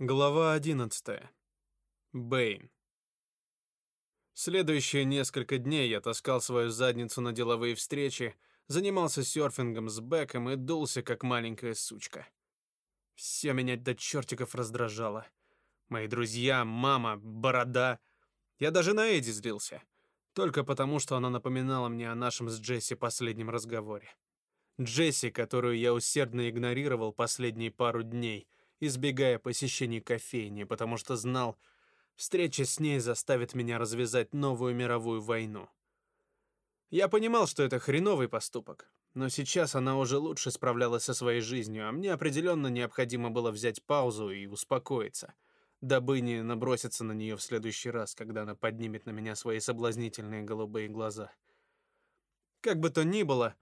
Глава 11. Бэйн. Следующие несколько дней я таскал свою задницу на деловые встречи, занимался серфингом с Беком и дулся, как маленькая сучка. Все меня до чертиков раздражало. Мои друзья, мама, борода. Я даже на Эдди злился. Только потому, что она напоминала мне о нашем с Джесси последнем разговоре. Джесси, которую я усердно игнорировал последние пару дней — избегая посещений кофейни, потому что знал, встреча с ней заставит меня развязать новую мировую войну. Я понимал, что это хреновый поступок, но сейчас она уже лучше справлялась со своей жизнью, а мне определенно необходимо было взять паузу и успокоиться, дабы не наброситься на нее в следующий раз, когда она поднимет на меня свои соблазнительные голубые глаза. Как бы то ни было,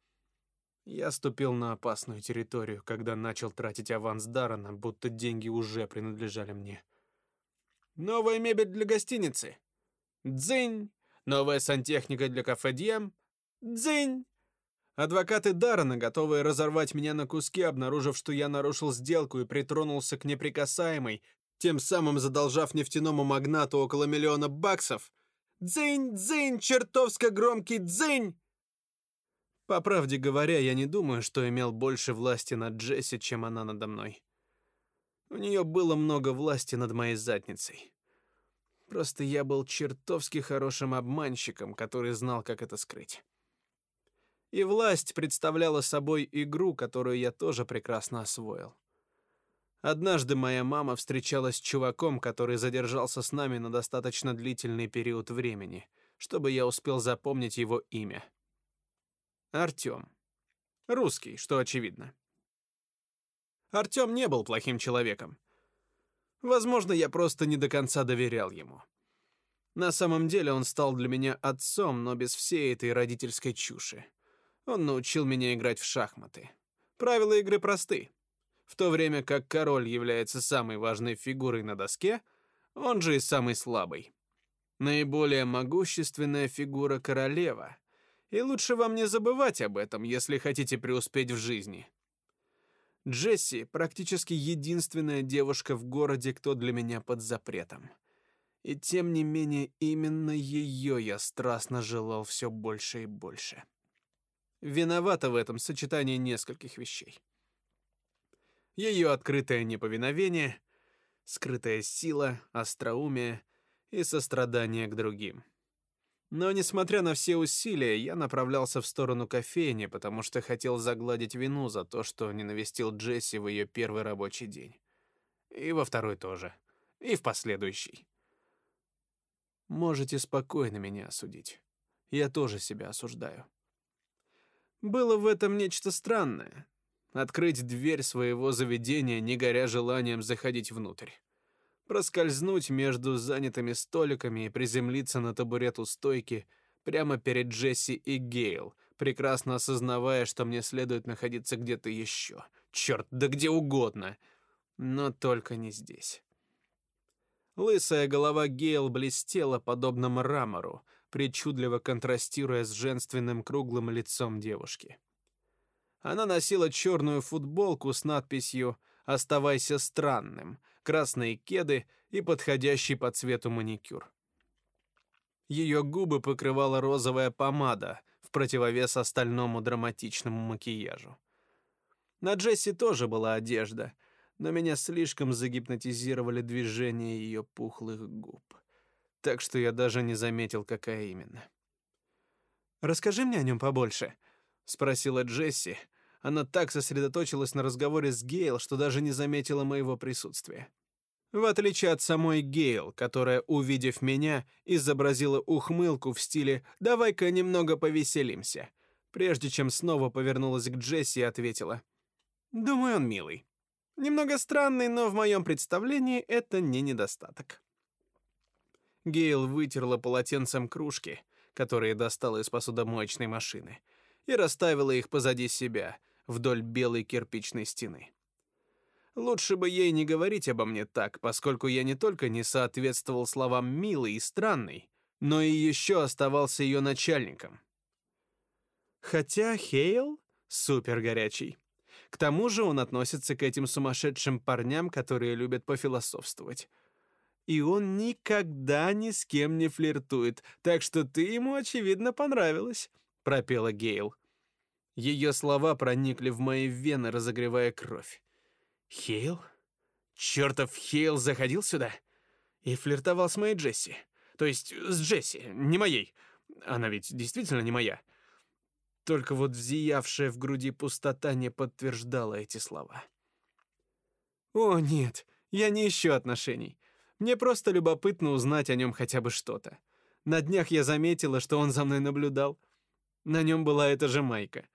я ступил на опасную территорию, когда начал тратить аванс Дарана, будто деньги уже принадлежали мне. Новая мебель для гостиницы. Дзынь. Новая сантехника для кафе Дьем. Дзынь. Адвокаты Дарана, готовые разорвать меня на куски, обнаружив, что я нарушил сделку и притронулся к неприкасаемой, тем самым задолжав нефтяному магнату около миллиона баксов. Дзынь, дзынь, чертовско громкий дзынь! По правде говоря, я не думаю, что имел больше власти над Джесси, чем она надо мной. У нее было много власти над моей задницей. Просто я был чертовски хорошим обманщиком, который знал, как это скрыть. И власть представляла собой игру, которую я тоже прекрасно освоил. Однажды моя мама встречалась с чуваком, который задержался с нами на достаточно длительный период времени, чтобы я успел запомнить его имя — Артём. Русский, что очевидно. Артём не был плохим человеком. Возможно, я просто не до конца доверял ему. На самом деле он стал для меня отцом, но без всей этой родительской чуши. Он научил меня играть в шахматы. Правила игры просты. В то время как король является самой важной фигурой на доске, он же и самый слабый. Наиболее могущественная фигура королева, и лучше вам не забывать об этом, если хотите преуспеть в жизни. Джесси практически единственная девушка в городе, кто для меня под запретом. И тем не менее именно ее я страстно желал все больше и больше. Виновата в этом сочетание нескольких вещей. Ее открытое неповиновение, скрытая сила, остроумие и сострадание к другим. Но, несмотря на все усилия, я направлялся в сторону кофейни, потому что хотел загладить вину за то, что не навестил Джесси в ее первый рабочий день. И во второй тоже. И в последующий. Можете спокойно меня осудить. Я тоже себя осуждаю. Было в этом нечто странное. Открыть дверь своего заведения, не горя желанием заходить внутрь проскользнуть между занятыми столиками и приземлиться на табурет у стойки прямо перед Джесси и Гейл, прекрасно осознавая, что мне следует находиться где-то еще. Черт, да где угодно. Но только не здесь. Лысая голова Гейл блестела подобно мрамору, причудливо контрастируя с женственным круглым лицом девушки. Она носила черную футболку с надписью «Оставайся странным», красные кеды и подходящий по цвету маникюр. Ее губы покрывала розовая помада в противовес остальному драматичному макияжу. На Джесси тоже была одежда, но меня слишком загипнотизировали движения ее пухлых губ, так что я даже не заметил, какая именно. «Расскажи мне о нем побольше», — спросила Джесси, она так сосредоточилась на разговоре с Гейл, что даже не заметила моего присутствия. В отличие от самой Гейл, которая, увидев меня, изобразила ухмылку в стиле «давай-ка немного повеселимся», прежде чем снова повернулась к Джесси и ответила «думаю, он милый». Немного странный, но в моем представлении это не недостаток. Гейл вытерла полотенцем кружки, которые достала из посудомоечной машины, и расставила их позади себя, вдоль белой кирпичной стены. Лучше бы ей не говорить обо мне так, поскольку я не только не соответствовал словам «милый» и «странный», но и еще оставался ее начальником. Хотя Хейл супер горячий. К тому же он относится к этим сумасшедшим парням, которые любят пофилософствовать. И он никогда ни с кем не флиртует, так что ты ему, очевидно, понравилась», — пропела Гейл. Ее слова проникли в мои вены, разогревая кровь. «Хейл? Чертов Хейл заходил сюда и флиртовал с моей Джесси. То есть с Джесси, не моей. Она ведь действительно не моя. Только вот взиявшая в груди пустота не подтверждала эти слова. О, нет, я не ищу отношений. Мне просто любопытно узнать о нем хотя бы что-то. На днях я заметила, что он за мной наблюдал. На нем была эта же майка.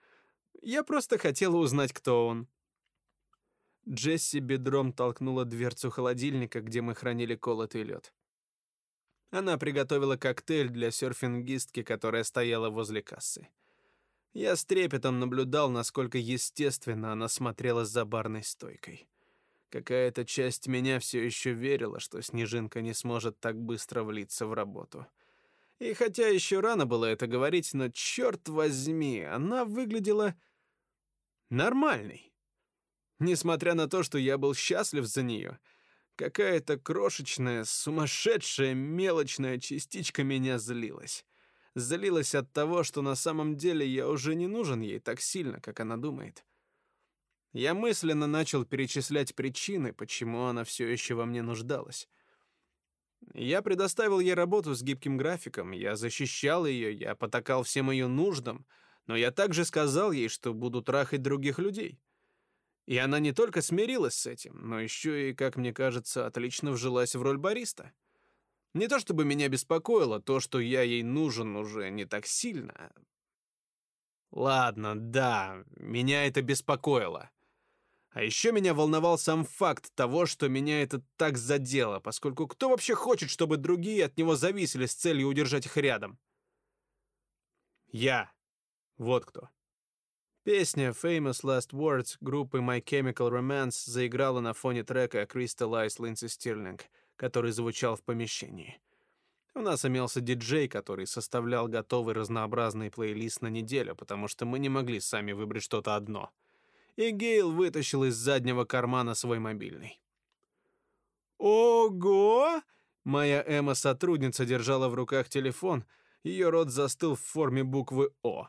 Я просто хотела узнать, кто он. Джесси бедром толкнула дверцу холодильника, где мы хранили колотый лед. Она приготовила коктейль для серфингистки, которая стояла возле кассы. Я с трепетом наблюдал, насколько естественно она смотрела за барной стойкой. Какая-то часть меня все еще верила, что Снежинка не сможет так быстро влиться в работу. И хотя еще рано было это говорить, но черт возьми, она выглядела нормальной. Несмотря на то, что я был счастлив за нее, какая-то крошечная, сумасшедшая, мелочная частичка меня злилась. Злилась от того, что на самом деле я уже не нужен ей так сильно, как она думает. Я мысленно начал перечислять причины, почему она все еще во мне нуждалась. Я предоставил ей работу с гибким графиком, я защищал ее, я потакал всем ее нуждам, но я также сказал ей, что буду трахать других людей. И она не только смирилась с этим, но еще и, как мне кажется, отлично вжилась в роль бариста. Не то чтобы меня беспокоило то, что я ей нужен уже не так сильно. Ладно, да, меня это беспокоило. А еще меня волновал сам факт того, что меня это так задело, поскольку кто вообще хочет, чтобы другие от него зависели с целью удержать их рядом? Я. Вот кто. Песня Famous Last Words группы My Chemical Romance заиграла на фоне трека Crystallize Lindsey Stirling, который звучал в помещении. У нас имелся диджей, который составлял готовый разнообразный плейлист на неделю, потому что мы не могли сами выбрать что-то одно. И Гейл вытащил из заднего кармана свой мобильный. «Ого!» Моя Эмма-сотрудница держала в руках телефон, ее рот застыл в форме буквы «О».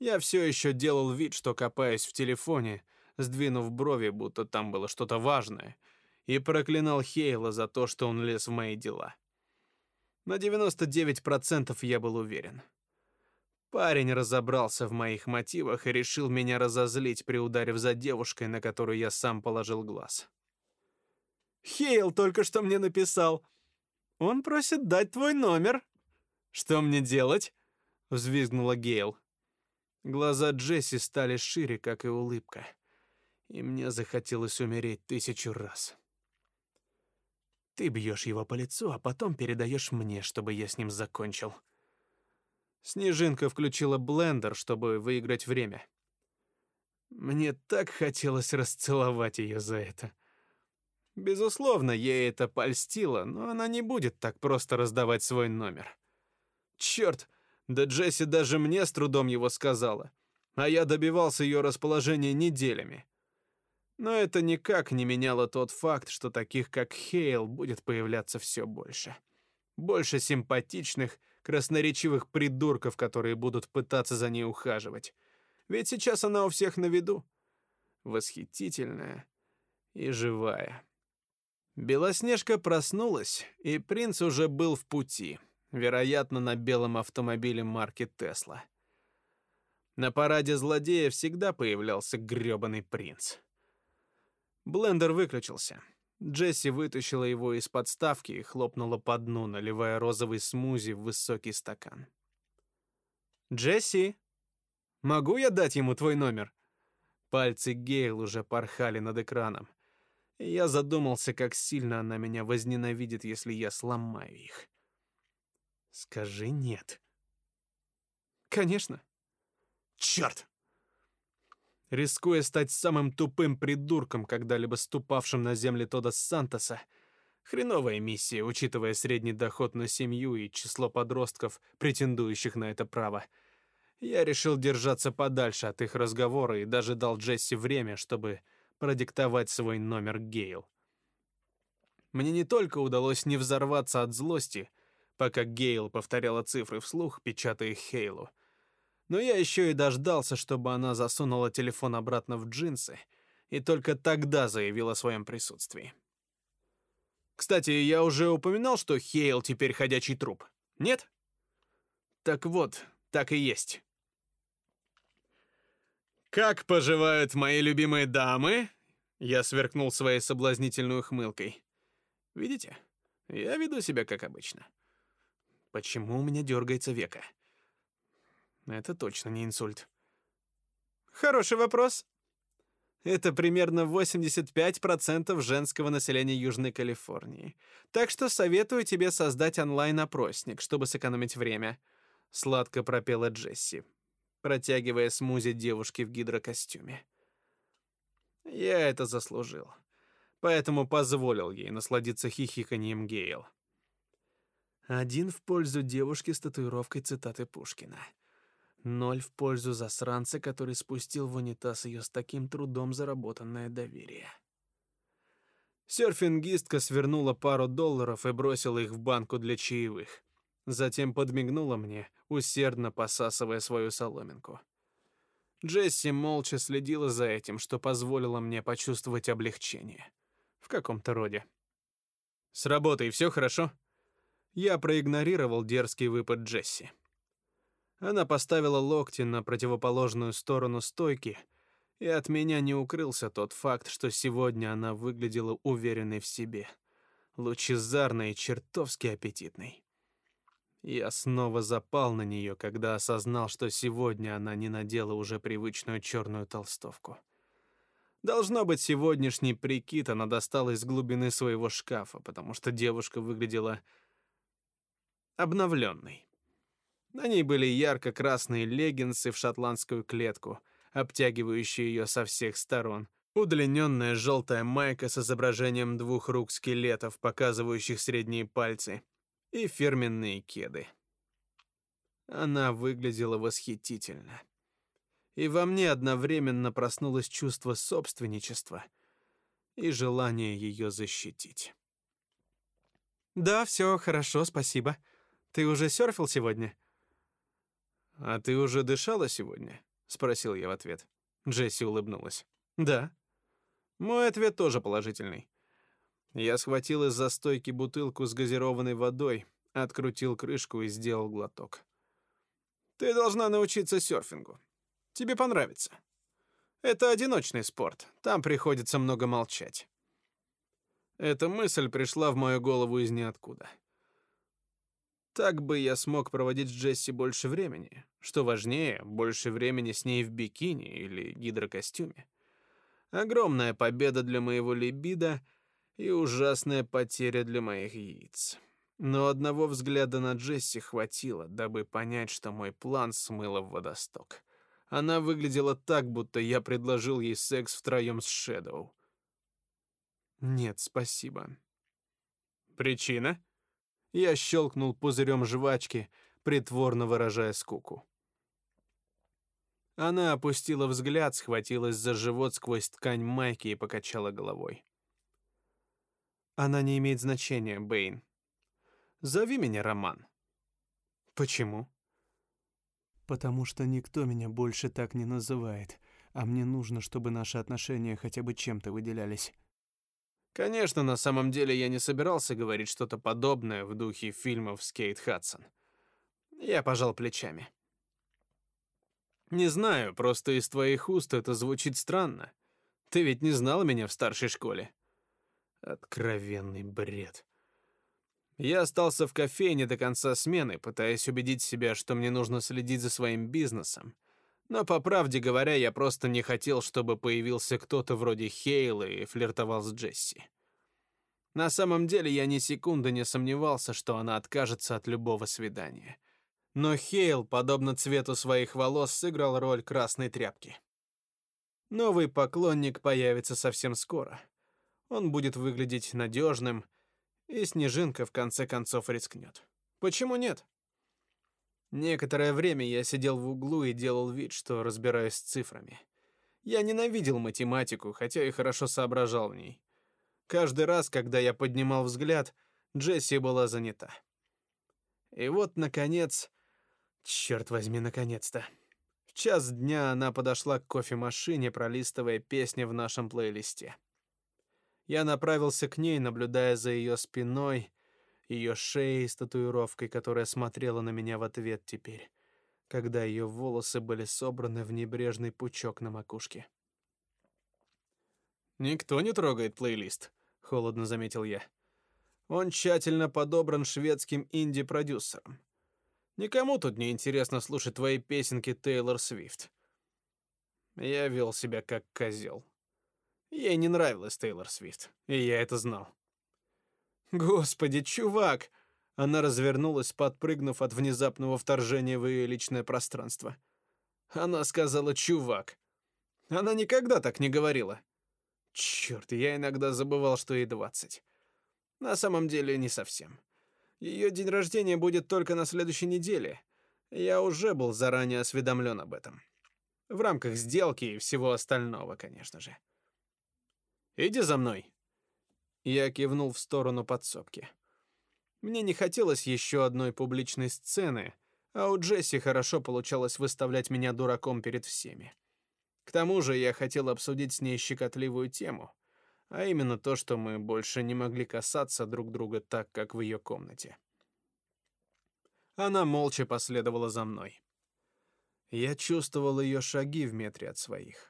Я все еще делал вид, что копаюсь в телефоне, сдвинув брови, будто там было что-то важное, и проклинал Хейла за то, что он лез в мои дела. На 99% я был уверен. Парень разобрался в моих мотивах и решил меня разозлить, приударив за девушкой, на которую я сам положил глаз. Хейл только что мне написал. Он просит дать твой номер. Что мне делать? взвизгнула Гейл. Глаза Джесси стали шире, как и улыбка. И мне захотелось умереть тысячу раз. Ты бьешь его по лицу, а потом передаешь мне, чтобы я с ним закончил. Снежинка включила блендер, чтобы выиграть время. Мне так хотелось расцеловать ее за это. Безусловно, ей это польстило, но она не будет так просто раздавать свой номер. Черт! Да Джесси даже мне с трудом его сказала, а я добивался ее расположения неделями. Но это никак не меняло тот факт, что таких как Хейл будет появляться все больше. Больше симпатичных, красноречивых придурков, которые будут пытаться за ней ухаживать. Ведь сейчас она у всех на виду. Восхитительная и живая. Белоснежка проснулась, и принц уже был в пути вероятно, на белом автомобиле марки Тесла. На параде злодея всегда появлялся грёбаный принц. Блендер выключился. Джесси вытащила его из подставки и хлопнула по дну, наливая розовый смузи в высокий стакан. «Джесси, могу я дать ему твой номер?» Пальцы Гейл уже порхали над экраном. я задумался, как сильно она меня возненавидит, если я сломаю их. Скажи нет. Конечно. Черт! Рискуя стать самым тупым придурком, когда-либо ступавшим на земле Тода Сантоса, хреновая миссия, учитывая средний доход на семью и число подростков, претендующих на это право. Я решил держаться подальше от их разговора и даже дал Джесси время, чтобы продиктовать свой номер Гейл. Мне не только удалось не взорваться от злости, пока Гейл повторяла цифры вслух, печатая их Хейлу, но я еще и дождался, чтобы она засунула телефон обратно в джинсы и только тогда заявила о своем присутствии. Кстати, я уже упоминал, что Хейл теперь ходячий труп. Нет? Так вот, так и есть. Как поживают мои любимые дамы? Я сверкнул своей соблазнительной ухмылкой. Видите? Я веду себя как обычно. Почему у меня дергается века? Это точно не инсульт. Хороший вопрос. Это примерно 85% женского населения Южной Калифорнии. Так что советую тебе создать онлайн-опросник, чтобы сэкономить время, сладко пропела Джесси, протягивая смузи девушке в гидрокостюме. Я это заслужил. Поэтому позволил ей насладиться хихиканием Гейл. Один в пользу девушки с татуировкой цитаты Пушкина. Ноль в пользу засранца, который спустил в унитаз ее с таким трудом заработанное доверие. Серфингистка свернула пару долларов и бросила их в банку для чаевых. Затем подмигнула мне, усердно посасывая свою соломинку. Джесси молча следила за этим, что позволило мне почувствовать облегчение. В каком-то роде. «С работой все хорошо?» Я проигнорировал дерзкий выпад Джесси. Она поставила локти на противоположную сторону стойки, и от меня не укрылся тот факт, что сегодня она выглядела уверенной в себе, лучезарной и чертовски аппетитной. Я снова запал на нее, когда осознал, что сегодня она не надела уже привычную черную толстовку. Должно быть, сегодняшний прикид она достала из глубины своего шкафа, потому что девушка выглядела обновленной. На ней были ярко-красные леггинсы в шотландскую клетку, обтягивающие ее со всех сторон, удлиненная желтая майка с изображением двух рук скелетов, показывающих средние пальцы, и фирменные кеды. Она выглядела восхитительно. И во мне одновременно проснулось чувство собственничества и желание ее защитить. Да, все хорошо, спасибо. Ты уже серфил сегодня? «А ты уже дышала сегодня?» — спросил я в ответ. Джесси улыбнулась. «Да». Мой ответ тоже положительный. Я схватил из-за стойки бутылку с газированной водой, открутил крышку и сделал глоток. «Ты должна научиться серфингу. Тебе понравится. Это одиночный спорт, там приходится много молчать». Эта мысль пришла в мою голову из ниоткуда. Так бы я смог проводить с Джесси больше времени. Что важнее, больше времени с ней в бикини или гидрокостюме. Огромная победа для моего либидо и ужасная потеря для моих яиц. Но одного взгляда на Джесси хватило, дабы понять, что мой план смыло в водосток. Она выглядела так, будто я предложил ей секс втроем с Шэдоу. Нет, спасибо. Причина? Я щелкнул пузырем жвачки, притворно выражая скуку. Она опустила взгляд, схватилась за живот сквозь ткань майки и покачала головой. Она не имеет значения, Бэйн. Зови меня Роман. Почему? Потому что никто меня больше так не называет, а мне нужно, чтобы наши отношения хотя бы чем-то выделялись. Конечно, на самом деле я не собирался говорить что-то подобное в духе фильмов с Кейт Хадсон. Я пожал плечами. Не знаю, просто из твоих уст это звучит странно. Ты ведь не знал меня в старшей школе. Откровенный бред. Я остался в кофейне до конца смены, пытаясь убедить себя, что мне нужно следить за своим бизнесом. Но по правде говоря, я просто не хотел, чтобы появился кто-то вроде Хейла и флиртовал с Джесси. На самом деле я ни секунды не сомневался, что она откажется от любого свидания. Но Хейл, подобно цвету своих волос, сыграл роль красной тряпки. Новый поклонник появится совсем скоро. Он будет выглядеть надежным, и Снежинка в конце концов рискнет. Почему нет? Некоторое время я сидел в углу и делал вид, что разбираюсь с цифрами. Я ненавидел математику, хотя и хорошо соображал в ней. Каждый раз, когда я поднимал взгляд, Джесси была занята. И вот, наконец, черт возьми, наконец-то. В час дня она подошла к кофемашине, пролистывая песни в нашем плейлисте. Я направился к ней, наблюдая за ее спиной, ее шеей с татуировкой, которая смотрела на меня в ответ теперь, когда ее волосы были собраны в небрежный пучок на макушке. Никто не трогает плейлист, холодно заметил я. Он тщательно подобран шведским инди-продюсером. Никому тут не интересно слушать твои песенки Тейлор Свифт. Я вел себя как козел. Ей не нравилась Тейлор Свифт, и я это знал. Господи, чувак! Она развернулась, подпрыгнув от внезапного вторжения в ее личное пространство. Она сказала «чувак». Она никогда так не говорила. Черт, я иногда забывал, что ей двадцать. На самом деле не совсем. Ее день рождения будет только на следующей неделе. Я уже был заранее осведомлен об этом. В рамках сделки и всего остального, конечно же. Иди за мной. Я кивнул в сторону подсобки. Мне не хотелось еще одной публичной сцены, а у Джесси хорошо получалось выставлять меня дураком перед всеми. К тому же я хотел обсудить с ней щекотливую тему а именно то, что мы больше не могли касаться друг друга так, как в ее комнате. Она молча последовала за мной. Я чувствовал ее шаги в метре от своих.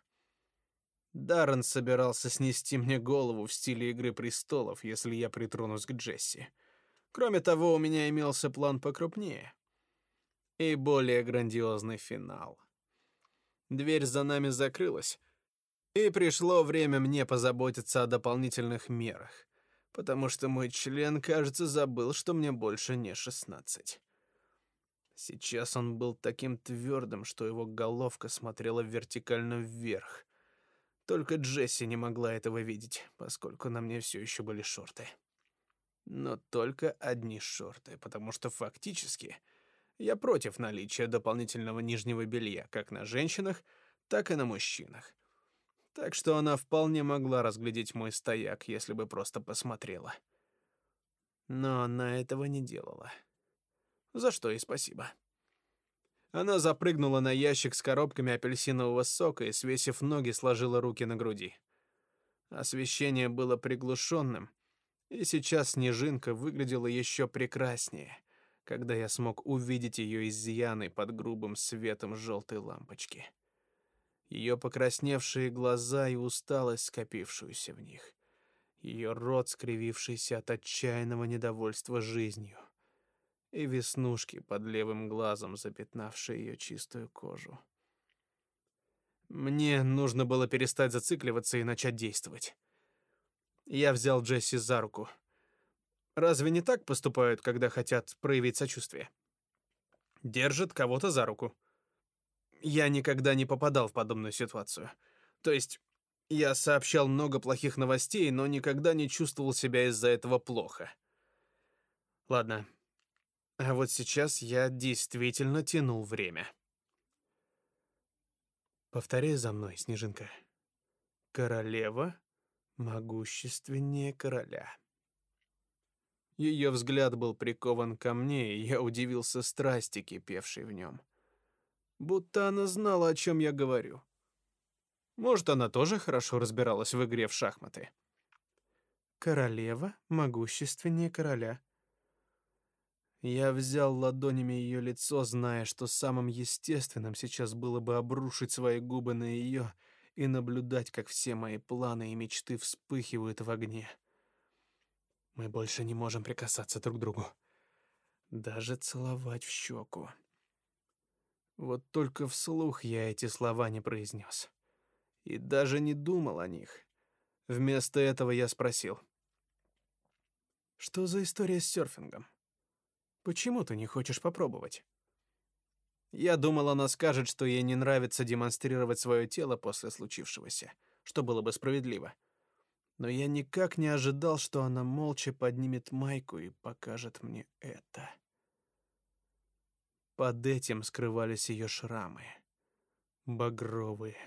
Даррен собирался снести мне голову в стиле Игры престолов, если я притронусь к Джесси. Кроме того, у меня имелся план покрупнее и более грандиозный финал. Дверь за нами закрылась, и пришло время мне позаботиться о дополнительных мерах, потому что мой член, кажется, забыл, что мне больше не шестнадцать. Сейчас он был таким твердым, что его головка смотрела вертикально вверх. Только Джесси не могла этого видеть, поскольку на мне все еще были шорты. Но только одни шорты, потому что фактически я против наличия дополнительного нижнего белья как на женщинах, так и на мужчинах так что она вполне могла разглядеть мой стояк, если бы просто посмотрела. Но она этого не делала. За что и спасибо. Она запрыгнула на ящик с коробками апельсинового сока и, свесив ноги, сложила руки на груди. Освещение было приглушенным, и сейчас снежинка выглядела еще прекраснее, когда я смог увидеть ее изъяны под грубым светом желтой лампочки. Ее покрасневшие глаза и усталость, скопившуюся в них, ее рот, скривившийся от отчаянного недовольства жизнью, и веснушки под левым глазом, запятнавшие ее чистую кожу. Мне нужно было перестать зацикливаться и начать действовать. Я взял Джесси за руку. Разве не так поступают, когда хотят проявить сочувствие? Держат кого-то за руку. Я никогда не попадал в подобную ситуацию. То есть я сообщал много плохих новостей, но никогда не чувствовал себя из-за этого плохо. Ладно. А вот сейчас я действительно тянул время. Повторяй за мной, Снежинка. Королева могущественнее короля. Ее взгляд был прикован ко мне, и я удивился страсти, кипевшей в нем будто она знала, о чем я говорю. Может, она тоже хорошо разбиралась в игре в шахматы. Королева могущественнее короля. Я взял ладонями ее лицо, зная, что самым естественным сейчас было бы обрушить свои губы на ее и наблюдать, как все мои планы и мечты вспыхивают в огне. Мы больше не можем прикасаться друг к другу, даже целовать в щеку. Вот только вслух я эти слова не произнес. И даже не думал о них. Вместо этого я спросил. «Что за история с серфингом? Почему ты не хочешь попробовать?» Я думал, она скажет, что ей не нравится демонстрировать свое тело после случившегося, что было бы справедливо. Но я никак не ожидал, что она молча поднимет майку и покажет мне это. под этим скрывались ее шрамы. Багровые,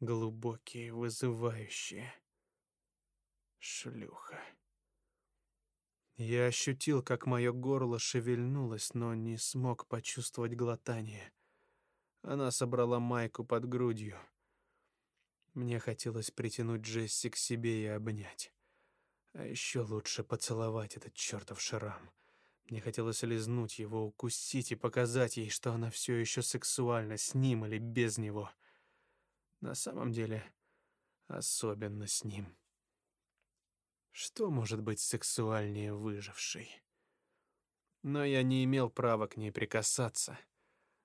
глубокие, вызывающие. Шлюха. Я ощутил, как мое горло шевельнулось, но не смог почувствовать глотание. Она собрала майку под грудью. Мне хотелось притянуть Джесси к себе и обнять. А еще лучше поцеловать этот чертов шрам. Мне хотелось лизнуть его, укусить и показать ей, что она все еще сексуальна с ним или без него. На самом деле, особенно с ним. Что может быть сексуальнее выжившей? Но я не имел права к ней прикасаться.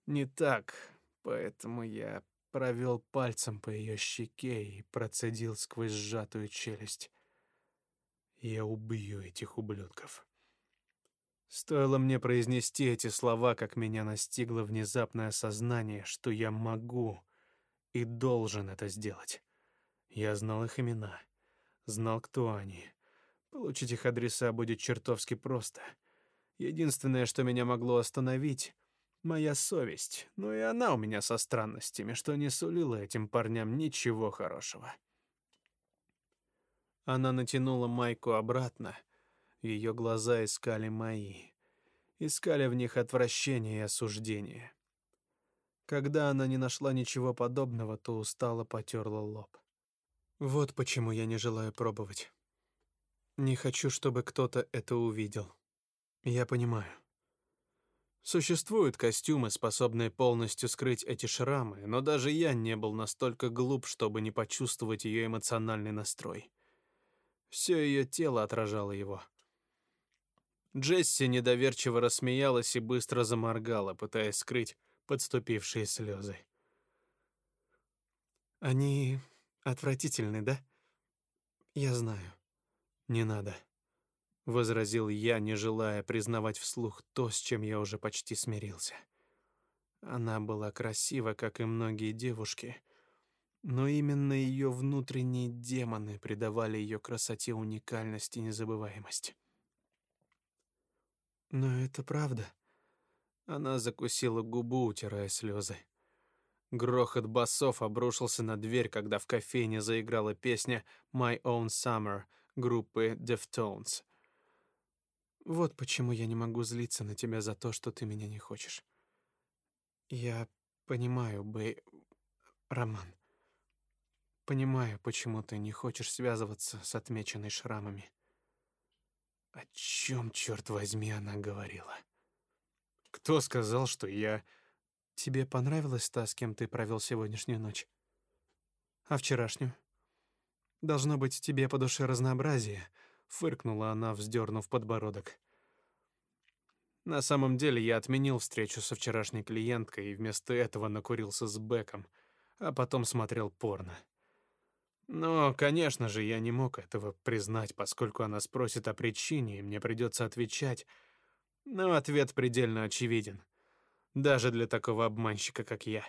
Не так, поэтому я провел пальцем по ее щеке и процедил сквозь сжатую челюсть. Я убью этих ублюдков. Стоило мне произнести эти слова, как меня настигло внезапное сознание, что я могу и должен это сделать. Я знал их имена, знал, кто они. Получить их адреса будет чертовски просто. Единственное, что меня могло остановить — моя совесть, но и она у меня со странностями, что не сулила этим парням ничего хорошего. Она натянула майку обратно. Ее глаза искали мои. Искали в них отвращение и осуждение. Когда она не нашла ничего подобного, то устало потерла лоб. Вот почему я не желаю пробовать. Не хочу, чтобы кто-то это увидел. Я понимаю. Существуют костюмы, способные полностью скрыть эти шрамы, но даже я не был настолько глуп, чтобы не почувствовать ее эмоциональный настрой. Все ее тело отражало его. Джесси недоверчиво рассмеялась и быстро заморгала, пытаясь скрыть подступившие слезы. Они отвратительны, да? Я знаю. Не надо, возразил я, не желая признавать вслух то, с чем я уже почти смирился. Она была красива, как и многие девушки, но именно ее внутренние демоны придавали ее красоте уникальность и незабываемость. Но это правда. Она закусила губу, утирая слезы. Грохот басов обрушился на дверь, когда в кофейне заиграла песня My Own Summer группы Deftones. Вот почему я не могу злиться на тебя за то, что ты меня не хочешь. Я понимаю, бы Роман. Понимаю, почему ты не хочешь связываться с отмеченной шрамами. О чем, черт возьми, она говорила? Кто сказал, что я... Тебе понравилась та, с кем ты провел сегодняшнюю ночь? А вчерашнюю? Должно быть, тебе по душе разнообразие, фыркнула она, вздернув подбородок. На самом деле я отменил встречу со вчерашней клиенткой и вместо этого накурился с Беком, а потом смотрел порно. Но, конечно же, я не мог этого признать, поскольку она спросит о причине, и мне придется отвечать. Но ответ предельно очевиден, даже для такого обманщика, как я.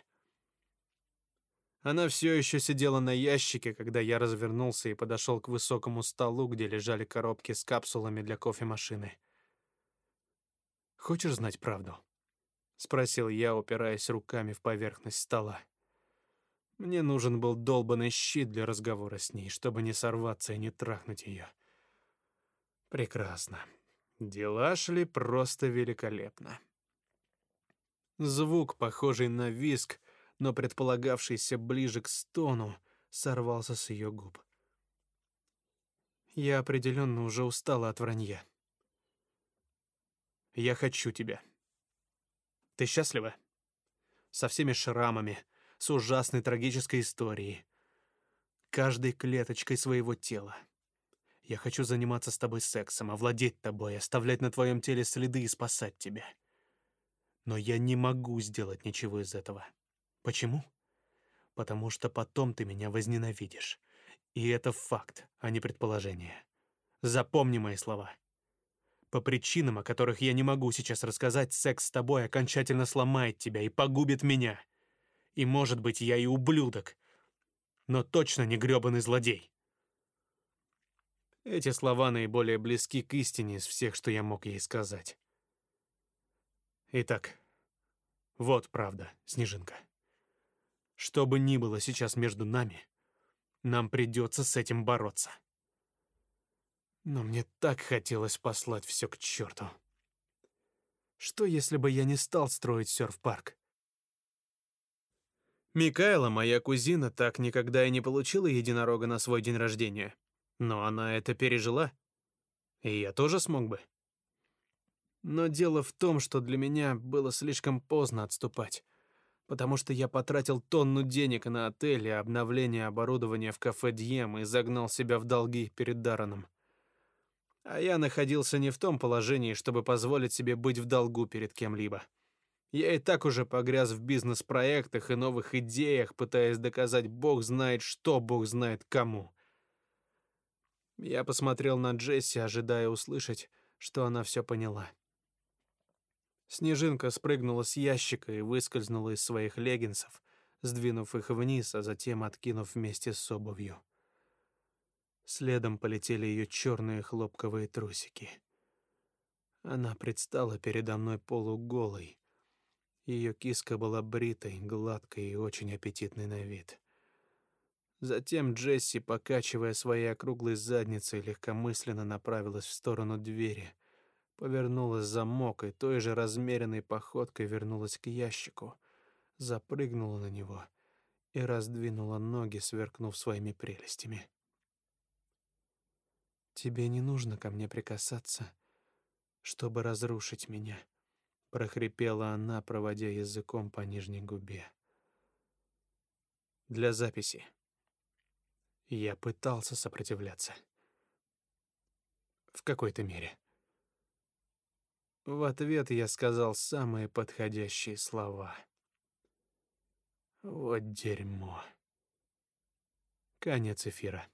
Она все еще сидела на ящике, когда я развернулся и подошел к высокому столу, где лежали коробки с капсулами для кофемашины. Хочешь знать правду? спросил я, упираясь руками в поверхность стола. Мне нужен был долбанный щит для разговора с ней, чтобы не сорваться и не трахнуть ее. Прекрасно. Дела шли просто великолепно. Звук, похожий на визг, но предполагавшийся ближе к стону, сорвался с ее губ. Я определенно уже устала от вранья. Я хочу тебя. Ты счастлива? Со всеми шрамами, с ужасной трагической историей, каждой клеточкой своего тела. Я хочу заниматься с тобой сексом, овладеть тобой, оставлять на твоем теле следы и спасать тебя. Но я не могу сделать ничего из этого. Почему? Потому что потом ты меня возненавидишь. И это факт, а не предположение. Запомни мои слова. По причинам, о которых я не могу сейчас рассказать, секс с тобой окончательно сломает тебя и погубит меня. И, может быть, я и ублюдок, но точно не грёбаный злодей. Эти слова наиболее близки к истине из всех, что я мог ей сказать. Итак, Вот правда, Снежинка. Что бы ни было сейчас между нами, нам придется с этим бороться. Но мне так хотелось послать все к черту. Что если бы я не стал строить серф-парк? Микаэла, моя кузина, так никогда и не получила единорога на свой день рождения. Но она это пережила. И я тоже смог бы. Но дело в том, что для меня было слишком поздно отступать, потому что я потратил тонну денег на отель обновление оборудования в кафе Дьем и загнал себя в долги перед Дараном. А я находился не в том положении, чтобы позволить себе быть в долгу перед кем-либо. Я и так уже погряз в бизнес-проектах и новых идеях, пытаясь доказать Бог знает что, Бог знает кому. Я посмотрел на Джесси, ожидая услышать, что она все поняла. Снежинка спрыгнула с ящика и выскользнула из своих леггинсов, сдвинув их вниз, а затем откинув вместе с обувью. Следом полетели ее черные хлопковые трусики. Она предстала передо мной полуголой. Ее киска была бритой, гладкой и очень аппетитной на вид. Затем Джесси, покачивая своей округлой задницей, легкомысленно направилась в сторону двери — повернула замок и той же размеренной походкой вернулась к ящику, запрыгнула на него и раздвинула ноги, сверкнув своими прелестями. Тебе не нужно ко мне прикасаться, чтобы разрушить меня, прохрипела она, проводя языком по нижней губе. Для записи. Я пытался сопротивляться. В какой-то мере. В ответ я сказал самые подходящие слова. Вот дерьмо. Конец эфира.